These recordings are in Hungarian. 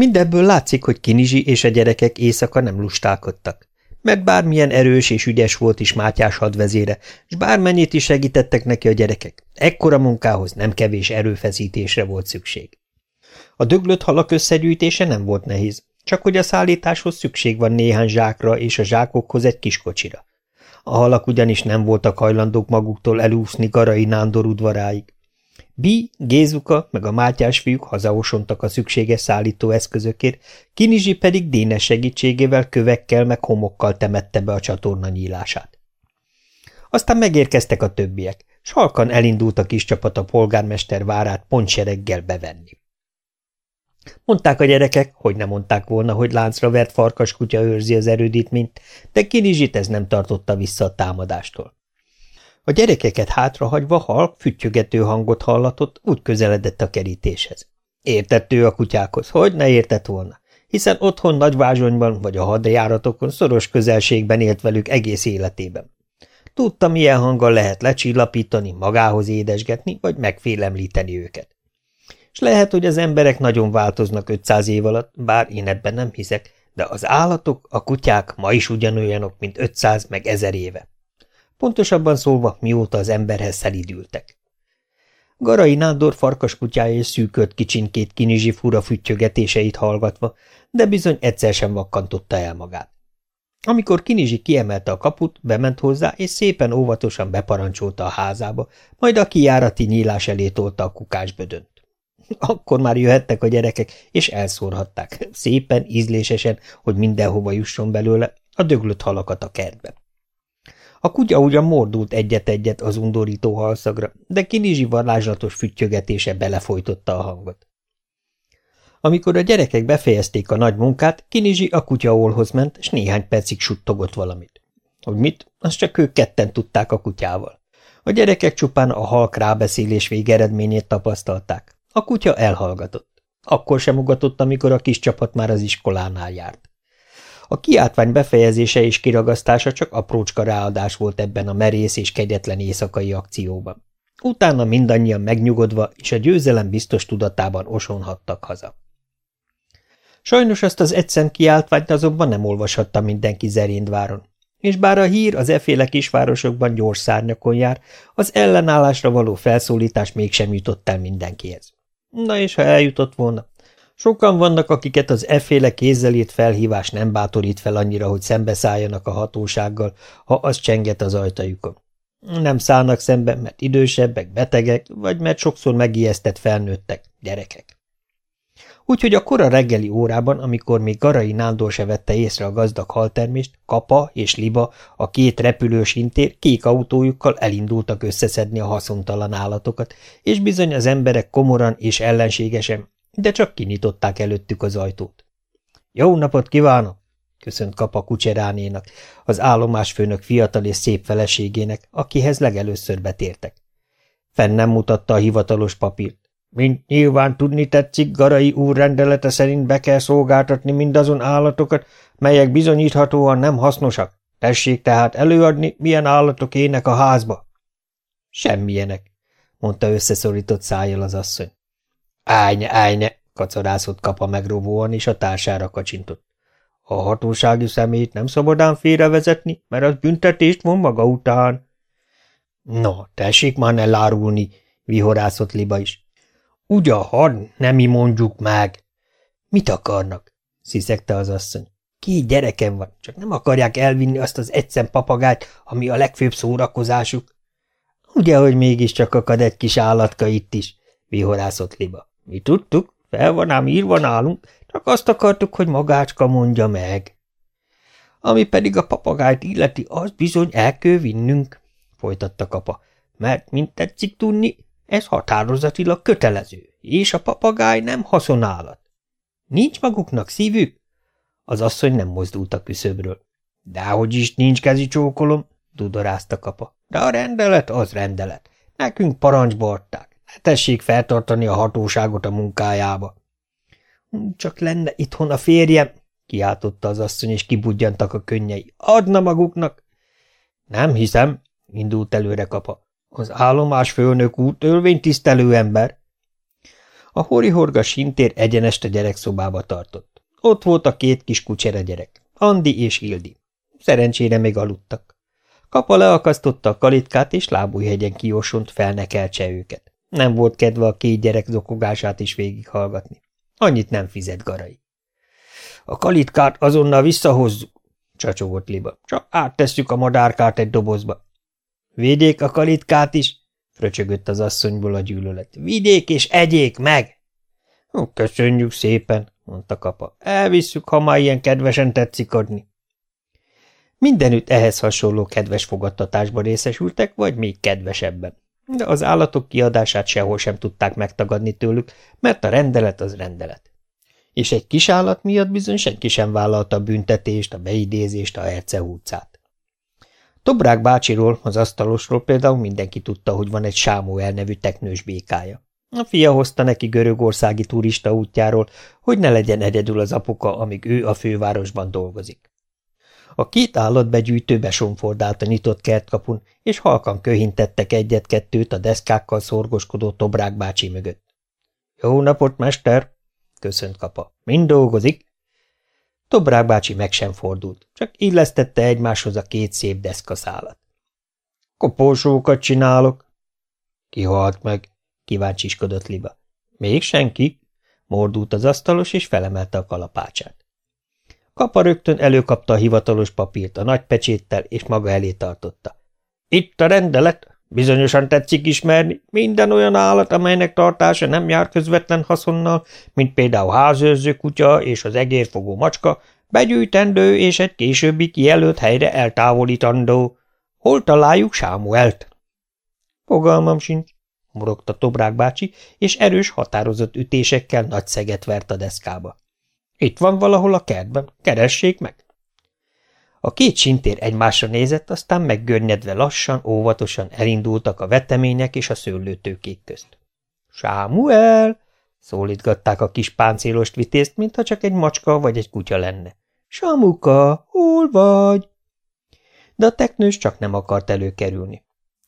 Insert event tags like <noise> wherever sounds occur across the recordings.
Mindebből látszik, hogy Kinizsi és a gyerekek éjszaka nem lustálkodtak. Mert bármilyen erős és ügyes volt is Mátyás hadvezére, és bármennyit is segítettek neki a gyerekek, ekkora munkához nem kevés erőfeszítésre volt szükség. A döglött halak összegyűjtése nem volt nehéz, csak hogy a szállításhoz szükség van néhány zsákra és a zsákokhoz egy kis kocsira. A halak ugyanis nem voltak hajlandók maguktól elúszni Garai Nándor udvaráig. Bi, Gézuka meg a Mátyás fiúk hazaosontak a szükséges szállítóeszközökért, Kinizsi pedig Dénes segítségével kövekkel meg homokkal temette be a csatorna nyílását. Aztán megérkeztek a többiek, s halkan elindult a kis csapat a polgármester várát pontsereggel bevenni. Mondták a gyerekek, hogy nem mondták volna, hogy láncra vert farkas kutya őrzi az erődítményt, de Kinizsit ez nem tartotta vissza a támadástól. A gyerekeket hátrahagyva halk füttyögető hangot hallatott, úgy közeledett a kerítéshez. Értett ő a kutyákhoz, hogy ne értett volna, hiszen otthon nagyvázsonyban vagy a hadjáratokon szoros közelségben élt velük egész életében. Tudta, milyen hanggal lehet lecsillapítani, magához édesgetni, vagy megfélemlíteni őket. És lehet, hogy az emberek nagyon változnak 500 év alatt, bár én ebben nem hiszek, de az állatok, a kutyák ma is ugyanolyanok, mint 500 meg 1000 éve. Pontosabban szólva, mióta az emberhez szelidültek. Garai Nándor farkaskutyája és szűkölt kicsinkét kinizsi fura füttyögetéseit hallgatva, de bizony egyszer sem vakkantotta el magát. Amikor Kinizsi kiemelte a kaput, bement hozzá, és szépen óvatosan beparancsolta a házába, majd a kijárati nyílás elé tolta a kukásbödönt. Akkor már jöhettek a gyerekek, és elszórhatták, szépen, ízlésesen, hogy mindenhova jusson belőle, a döglött halakat a kertbe. A kutya ugyan mordult egyet-egyet az undorító halszagra, de Kinizsi varázslatos füttyögetése belefolytotta a hangot. Amikor a gyerekek befejezték a nagy munkát, Kinizsi a kutyaolhoz ment, és néhány percig suttogott valamit. Hogy mit, azt csak ők ketten tudták a kutyával. A gyerekek csupán a halk rábeszélés végeredményét tapasztalták. A kutya elhallgatott. Akkor sem ugatott, amikor a kis csapat már az iskolánál járt. A kiáltvány befejezése és kiragasztása csak aprócska ráadás volt ebben a merész és kegyetlen éjszakai akcióban. Utána mindannyian megnyugodva és a győzelem biztos tudatában osonhattak haza. Sajnos azt az egyszem kiáltványt azonban nem olvashatta mindenki Zerindváron, és bár a hír az eféle kisvárosokban gyors szárnyakon jár, az ellenállásra való felszólítás mégsem jutott el mindenkihez. Na és ha eljutott volna, Sokan vannak, akiket az efféle kézzelét felhívás nem bátorít fel annyira, hogy szembeszálljanak a hatósággal, ha az csenget az ajtajukon. Nem szállnak szembe, mert idősebbek, betegek, vagy mert sokszor megijesztett felnőttek, gyerekek. Úgyhogy a kora reggeli órában, amikor még Garai Nándor se vette észre a gazdag haltermést, Kapa és Liba, a két repülős intér kék autójukkal elindultak összeszedni a haszontalan állatokat, és bizony az emberek komoran és ellenségesen de csak kinyitották előttük az ajtót. – Jó napot kívánok! – köszönt Kapa kucseránénak, az állomásfőnök fiatal és szép feleségének, akihez legelőször betértek. Fenn nem mutatta a hivatalos papírt. Mint nyilván tudni tetszik, Garai úr rendelete szerint be kell szolgáltatni mindazon állatokat, melyek bizonyíthatóan nem hasznosak. Tessék tehát előadni, milyen állatok ének a házba. Semmilyenek, mondta összeszorított szájjal az asszony. Állj, állj, kacarászott kapa megrovóan, és a társára kacsintott. A hatósági szemét nem szabadán félrevezetni, mert az büntetést von maga után. No, tessék már ne lárulni, vihorászott Liba is. Ugyan, nem mi mondjuk meg. Mit akarnak? sziszegte az asszony. Két gyerekem van, csak nem akarják elvinni azt az egyszem papagájt, ami a legfőbb szórakozásuk. Ugye, hogy mégiscsak akad egy kis állatka itt is, vihorászott Liba. Mi tudtuk, fel van ám írva nálunk, csak azt akartuk, hogy magácska mondja meg. Ami pedig a papagájt illeti, az bizony el kell vinnünk, folytatta kapa, mert, mint tetszik tudni, ez határozatilag kötelező, és a papagáj nem haszonállat. Nincs maguknak szívük? Az asszony nem mozdult a küszöbről. Dehogy is nincs kezi csókolom, dudorázta kapa. De a rendelet az rendelet. Nekünk parancsba adták. Tessék feltartani a hatóságot a munkájába. Csak lenne itthon a férjem, kiáltotta az asszony, és kibudjantak a könnyei. Adna maguknak! Nem hiszem, indult előre kapa. Az állomás főnök úr törvénytisztelő ember. A horihorga sintér egyenest a gyerekszobába tartott. Ott volt a két kis kucsere gyerek, Andi és Hildi. Szerencsére még aludtak. Kapa leakasztotta a kalitkát, és lábújhegyen kiosont felnekeltse őket. Nem volt kedve a két gyerek zokogását is végighallgatni. Annyit nem fizet Garai. A kalitkát azonnal visszahozzuk, csacsogott Liba. Csak áttesszük a madárkát egy dobozba. Védjék a kalitkát is, fröcsögött az asszonyból a gyűlölet. Vigyék és egyék meg! Köszönjük szépen, mondta kapa. Elvisszük, ha már ilyen kedvesen tetszik adni. Mindenütt ehhez hasonló kedves fogadtatásban részesültek, vagy még kedvesebben. De az állatok kiadását sehol sem tudták megtagadni tőlük, mert a rendelet az rendelet. És egy kis állat miatt bizony senki sem vállalta a büntetést, a beidézést, a hercehúcát. Tobrák bácsiról, az asztalosról például mindenki tudta, hogy van egy Sámuel nevű teknős békája. A fia hozta neki görögországi turista útjáról, hogy ne legyen egyedül az apuka, amíg ő a fővárosban dolgozik. A két állatbegyűjtő besonfordált a nyitott kertkapun, és halkan köhintettek egyet-kettőt a deszkákkal szorgoskodó Tobrák bácsi mögött. – Jó napot, mester! – köszönt kapa. – Mind dolgozik? Tobrák bácsi meg sem fordult, csak illesztette egymáshoz a két szép deszkaszálat. – Koporsókat csinálok. – Ki halt meg? – kíváncsiskodott Liba. – Még senki? – mordult az asztalos, és felemelte a kalapácsát. Kapa rögtön előkapta a hivatalos papírt a nagy pecséttel, és maga elé tartotta. Itt a rendelet. Bizonyosan tetszik ismerni. Minden olyan állat, amelynek tartása nem jár közvetlen haszonnal, mint például házőrző kutya és az egérfogó macska, begyűjtendő és egy későbbi kijelölt helyre eltávolítandó. Hol találjuk Sámuelt? Fogalmam sincs, morogta Tobrák bácsi, és erős, határozott ütésekkel nagy szeget vert a deszkába. Itt van valahol a kertben, keressék meg! A két sintér egymásra nézett, aztán meggörnyedve lassan, óvatosan elindultak a vetemények és a szőlőtőkék közt. – Sámuel! – szólítgatták a kis páncélost vitézt, mintha csak egy macska vagy egy kutya lenne. – Samuka, hol vagy? De a teknős csak nem akart előkerülni.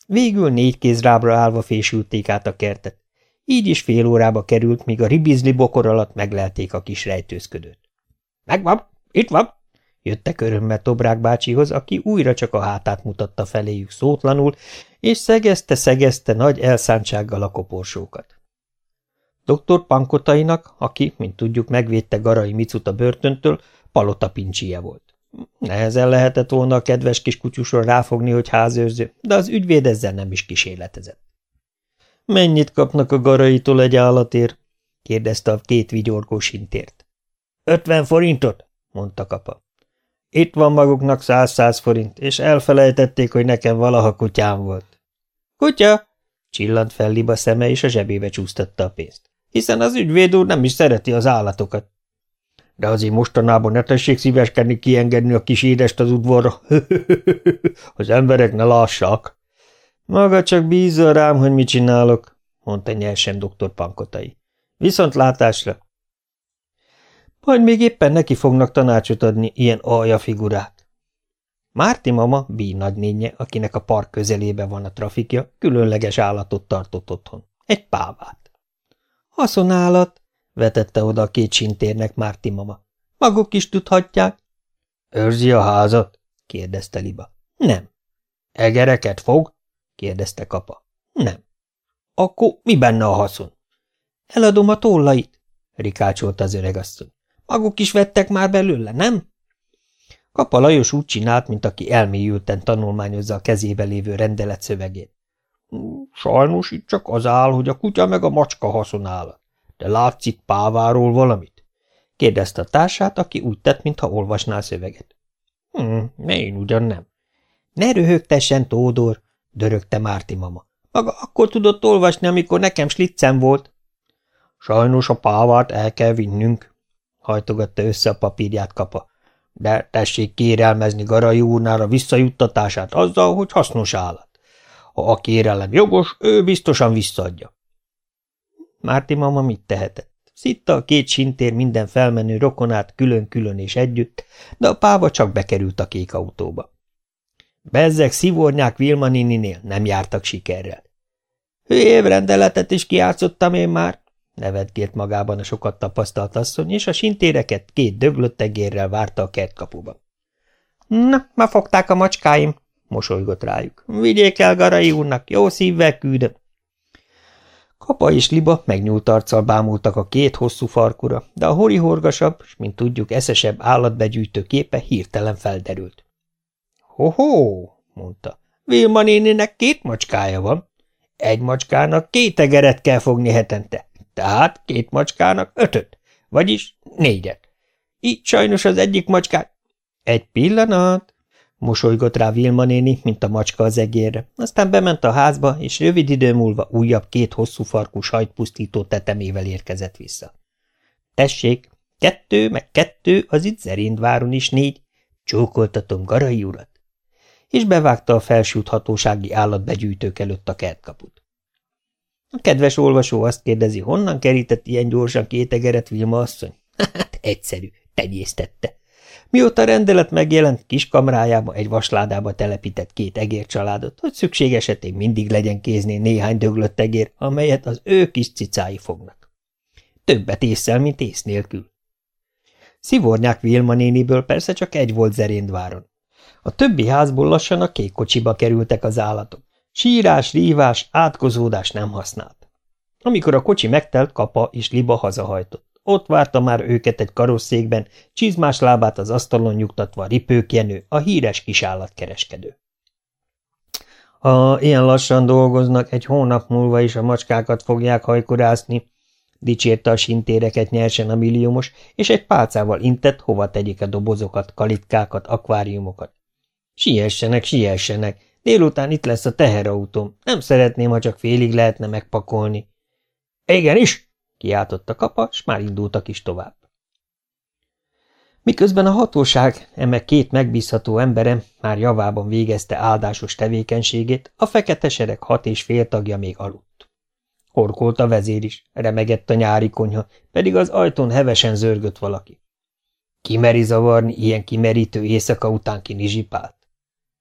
Végül négy kézrábra állva fésülték át a kertet. Így is fél órába került, míg a ribizli bokor alatt meglelték a kis rejtőzködőt. – Megvan, itt van! Jöttek örömmel Tobrák bácsihoz, aki újra csak a hátát mutatta feléjük szótlanul, és szegezte-szegezte nagy elszántsággal a koporsókat. Doktor Pankotainak, aki, mint tudjuk, megvédte Garai Micut a börtöntől, palota pincsie volt. Nehezen lehetett volna a kedves kis kutyusról ráfogni, hogy házőrző, de az ügyvéd ezzel nem is kísérletezett. – Mennyit kapnak a garaitól egy állatért? – kérdezte a két vigyorgó sintért. – Ötven forintot – mondta kapa. Itt van maguknak száz-száz forint, és elfelejtették, hogy nekem valaha kutyám volt. Kutya! Csillant fel Liba szeme, és a zsebébe csúsztatta a pénzt. Hiszen az ügyvéd úr nem is szereti az állatokat. De azért mostanában ne tessék szíveskedni kiengedni a kis édest az udvarra. <laughs> az emberek ne lássak. Maga csak bízza rám, hogy mit csinálok, mondta nyersen dr. Pankotai. Viszont látásra! Majd még éppen neki fognak tanácsot adni ilyen alja figurák. Márti mama, Bí nagynénye, akinek a park közelében van a trafikja, különleges állatot tartott otthon. Egy pávát. Haszonállat, vetette oda a két sintérnek Márti mama. Maguk is tudhatják. Őrzi a házat? kérdezte Liba. Nem. Egereket fog? Kérdezte kapa. Nem. Akkor mi benne a haszon? Eladom a tollait, rikácsolta az öregasszony. Maguk is vettek már belőle, nem? Kapa Lajos úgy csinált, mint aki elmélyülten tanulmányozza a kezébe lévő rendelet szövegét. Sajnos itt csak az áll, hogy a kutya meg a macska haszonállat. De látsz itt páváról valamit? kérdezte a társát, aki úgy tett, mintha olvasná a szöveget. Hm, én ugyan nem. Ne röhögtessen, Tódor, dörögte Márti mama. Maga akkor tudott olvasni, amikor nekem sliccem volt. Sajnos a pávát el kell vinnünk, hajtogatta össze a papírját kapa. De tessék kérelmezni Garai úrnál visszajuttatását azzal, hogy hasznos állat. Ha a kérelem jogos, ő biztosan visszaadja. Márti mama mit tehetett? Szitta a két sintér minden felmenő rokonát külön-külön és együtt, de a páva csak bekerült a kék autóba. Bezzek szivornyák Vilma néninél nem jártak sikerrel. Hülyébb rendeletet is kiátszottam én már, nevetgélt magában a sokat tapasztalt asszony, és a sintéreket két döglött egérrel várta a kertkapuba. Na, ma fogták a macskáim, mosolygott rájuk. Vigyék el Garai úrnak, jó szívvel küldöm. Kapa és Liba megnyúlt arccal bámultak a két hosszú farkura, de a horihorgasabb, s mint tudjuk eszesebb állatbegyűjtő képe hirtelen felderült. Ho-ho, mondta. Vilma néninek két macskája van. Egy macskának két egeret kell fogni hetente, tehát két macskának ötöt, vagyis négyet. Így sajnos az egyik macskát... Egy pillanat, mosolygott rá Vilma néni, mint a macska az egérre, aztán bement a házba, és rövid idő múlva újabb két hosszú farkú sajtpusztító tetemével érkezett vissza. Tessék, kettő, meg kettő, az itt Zerindváron is négy, csókoltatom Garai urat és bevágta a felsült hatósági állatbegyűjtők előtt a kertkaput. A kedves olvasó azt kérdezi, honnan kerített ilyen gyorsan két egeret Vilma asszony? Hát egyszerű, tenyésztette. Mióta a rendelet megjelent, kis kamrájába egy vasládába telepített két egércsaládot, hogy szükség esetén mindig legyen kéznél néhány döglött egér, amelyet az ő kis cicái fognak. Többet észszel, mint ész nélkül. Szivornyák Vilma néniből persze csak egy volt Zeréndváron. A többi házból lassan a kék kocsiba kerültek az állatok. Sírás, rívás, átkozódás nem használt. Amikor a kocsi megtelt, Kapa és Liba hazahajtott. Ott várta már őket egy karosszékben, csizmás lábát az asztalon nyugtatva Ripők Jenő, a híres kisállatkereskedő. Ha ilyen lassan dolgoznak, egy hónap múlva is a macskákat fogják hajkorászni, dicsérte a sintéreket nyersen a milliómos, és egy pálcával intett, hova tegyék a dobozokat, kalitkákat, akváriumokat. Siessenek, siessenek, délután itt lesz a teherautóm, nem szeretném, ha csak félig lehetne megpakolni. Igenis, kiáltott a kapa, s már indultak is tovább. Miközben a hatóság, eme két megbízható emberem már javában végezte áldásos tevékenységét, a fekete sereg hat és fél tagja még aludt. Horkolt a vezér is, remegett a nyári konyha, pedig az ajtón hevesen zörgött valaki. Kimeri zavarni ilyen kimerítő éjszaka után kinizsipált?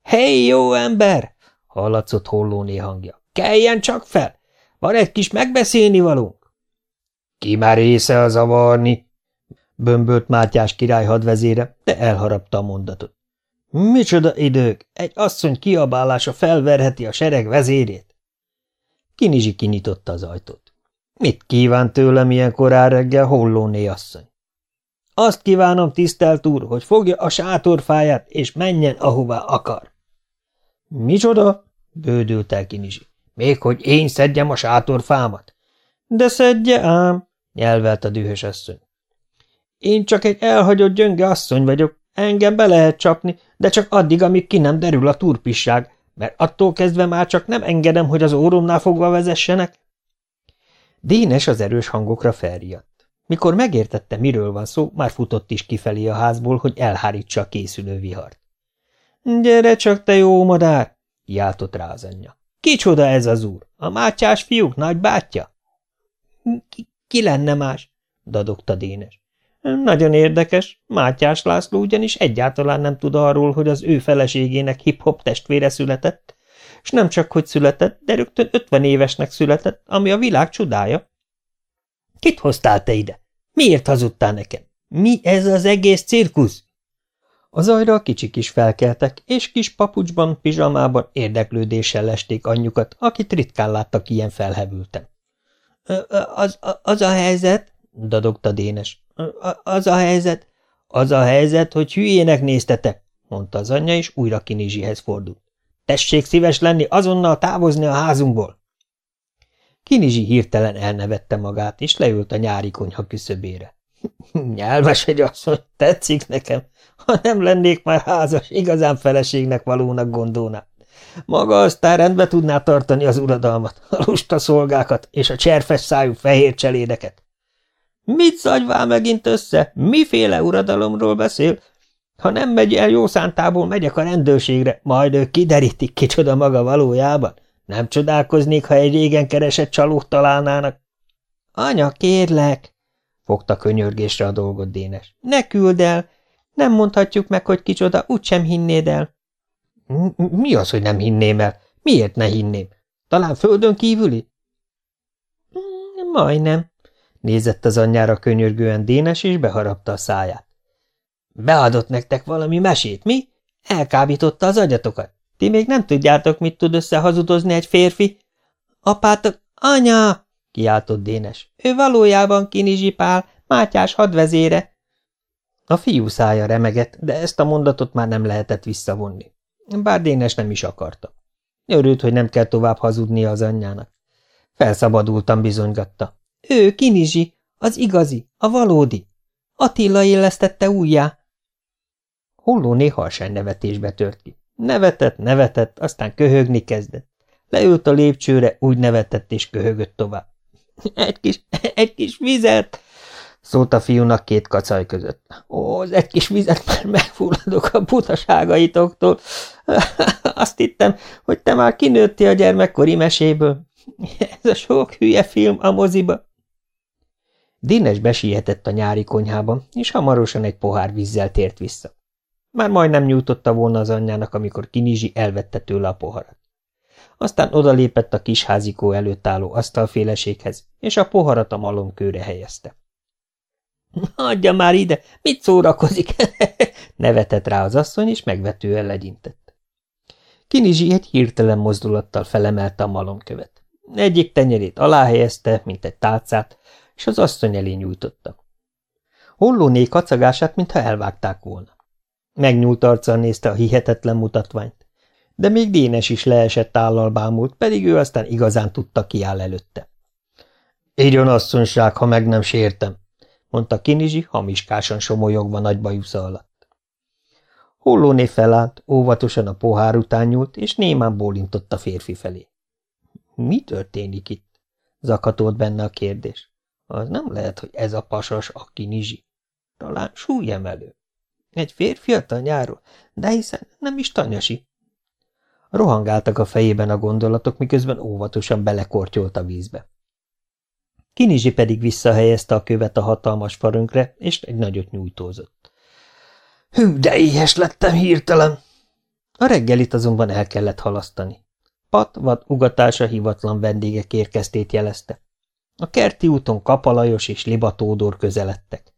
Hé, jó ember! hallatszott hollóné hangja. Keljen csak fel! Van egy kis megbeszélni valónk? Ki már észe a zavarni? bömbölt Mátyás király hadvezére, de elharapta a mondatot. Micsoda idők! Egy asszony kiabálása felverheti a sereg vezérét. Kinizsi kinyitotta az ajtót. Mit kíván tőlem ilyen korán reggel hollóné asszony? Azt kívánom, tisztelt úr, hogy fogja a sátorfáját, és menjen, ahová akar. Micsoda? bődült el Kinizsi. Még hogy én szedjem a sátorfámat? De szedje ám, nyelvelt a dühös asszony. Én csak egy elhagyott gyönge asszony vagyok, engem be lehet csapni, de csak addig, amíg ki nem derül a turpisság, mert attól kezdve már csak nem engedem, hogy az óromnál fogva vezessenek. Dénes az erős hangokra felriadt. Mikor megértette, miről van szó, már futott is kifelé a házból, hogy elhárítsa a készülő vihart. – Gyere csak, te jó madár! – kiáltott rá az anyja. – Kicsoda ez az úr? A mátyás fiúk nagybátyja? Ki lenne más? – dadogta Dénes. – Nagyon érdekes. Mátyás László ugyanis egyáltalán nem tud arról, hogy az ő feleségének hip-hop testvére született, és nem csak hogy született, de rögtön ötven évesnek született, ami a világ csodája. – Kit hoztál te ide? Miért hazudtál nekem? Mi ez az egész cirkusz? Az ajra a kicsik is felkeltek, és kis papucsban, pizsamában érdeklődéssel lesték anyjukat, akit ritkán láttak ilyen felhevülten. Az, az a helyzet, dadogta Dénes. Az a helyzet, az a helyzet, hogy hülyének néztetek, mondta az anyja, és újra Kinizsihez fordult. Tessék szíves lenni, azonnal távozni a házunkból. Kinizsi hirtelen elnevette magát, és leült a nyári konyha küszöbére. <laughs> Nyelves egy asszony, tetszik nekem. Ha nem lennék már házas, igazán feleségnek valónak gondolná. Maga aztán rendbe tudná tartani az uradalmat, a lusta szolgákat és a cserfes szájú fehér cselédeket. Mit zagyvál megint össze? Miféle uradalomról beszél? Ha nem megy el jó szántából, megyek a rendőrségre, majd ők kiderítik kicsoda maga valójában. Nem csodálkoznék, ha egy régen keresett csalót találnának. Anya, kérlek, fogta könyörgésre a dolgot Dénes. Ne küld el, nem mondhatjuk meg, hogy kicsoda, úgysem hinnéd el. Mi az, hogy nem hinném el? Miért ne hinném? Talán földön kívüli? Majdnem. Nézett az anyjára könyörgően Dénes, és beharapta a száját. Beadott nektek valami mesét, mi? Elkábította az agyatokat. Ti még nem tudjátok, mit tud összehazudozni egy férfi. Apátok, anya! Kiáltott Dénes. Ő valójában Kinizsi Pál, Mátyás hadvezére. A fiú szája remegett, de ezt a mondatot már nem lehetett visszavonni. Bár Dénes nem is akarta. Örült, hogy nem kell tovább hazudnia az anyjának. Felszabadultan bizonygatta. Ő, Kinizsi, az igazi, a valódi. Attila élesztette újjá. Holló néha sen nevetésbe tört ki. Nevetett, nevetett, aztán köhögni kezdett. Leült a lépcsőre, úgy nevetett és köhögött tovább. <laughs> Egy kis, egy kis vizet! szólt a fiúnak két kacaj között. Ó, az egy kis vizet már megfulladok a butaságaitoktól. <laughs> Azt hittem, hogy te már kinőttél a gyermekkori meséből. <laughs> Ez a sok hülye film a moziba. Dénes besietett a nyári konyhába, és hamarosan egy pohár vízzel tért vissza. Már majdnem nyújtotta volna az anyjának, amikor Kinizsi elvette tőle a poharat. Aztán odalépett a kis házikó előtt álló asztalféleséghez, és a poharat a malomkőre helyezte. <laughs> – Adja már ide, mit szórakozik? <laughs> – nevetett rá az asszony, és megvetően legyintett. Kinizsi egy hirtelen mozdulattal felemelte a malomkövet. Egyik tenyerét aláhelyezte, mint egy tálcát, és az asszony elé nyújtotta. Hollóné kacagását, mintha elvágták volna. Megnyúlt arccal nézte a hihetetlen mutatványt. De még Dénes is leesett állal bámult, pedig ő aztán igazán tudta, ki áll előtte. – Írjon asszonyság, ha meg nem sértem! – mondta Kinizsi, hamiskásan somolyogva nagy bajusza alatt. Hollóné felállt, óvatosan a pohár után nyúlt, és némán bólintott a férfi felé. – Mi történik itt? – zakatolt benne a kérdés. – Az nem lehet, hogy ez a pasas a Kinizsi. Talán súlyemelő. Egy férfi a tanyáról, de hiszen nem is tanyasi. Rohangáltak a fejében a gondolatok, miközben óvatosan belekortyolt a vízbe. Kinizsi pedig visszahelyezte a követ a hatalmas farönkre, és egy nagyot nyújtózott. Hű, de éhes lettem hirtelen! A reggelit azonban el kellett halasztani. Pat vad ugatása hivatlan vendégek érkeztét jelezte. A kerti úton Kapalajos és Libatódor közeledtek.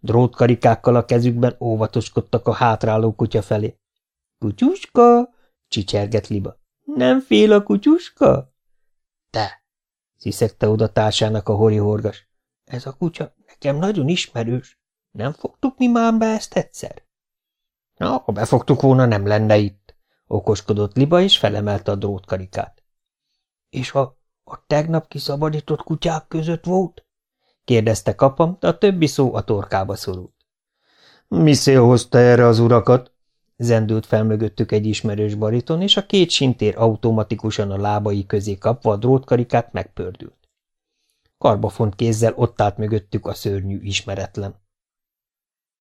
Drótkarikákkal a kezükben óvatoskodtak a hátráló kutya felé. – Kutyuska! – csicserget Liba. – Nem fél a kutyuska? – Te! – sziszegte oda társának a horgas. – Ez a kutya nekem nagyon ismerős. Nem fogtuk mi már be ezt egyszer? – Na, ha befogtuk volna, nem lenne itt – okoskodott Liba, és felemelte a drótkarikát. – És a, a tegnap kiszabadított kutyák között volt? kérdezte kapam, de a többi szó a torkába szorult. Mi szél hozta erre az urakat? Zendült fel mögöttük egy ismerős bariton, és a két sintér automatikusan a lábai közé kapva a drótkarikát megpördült. Karbafont kézzel ott állt mögöttük a szörnyű ismeretlen.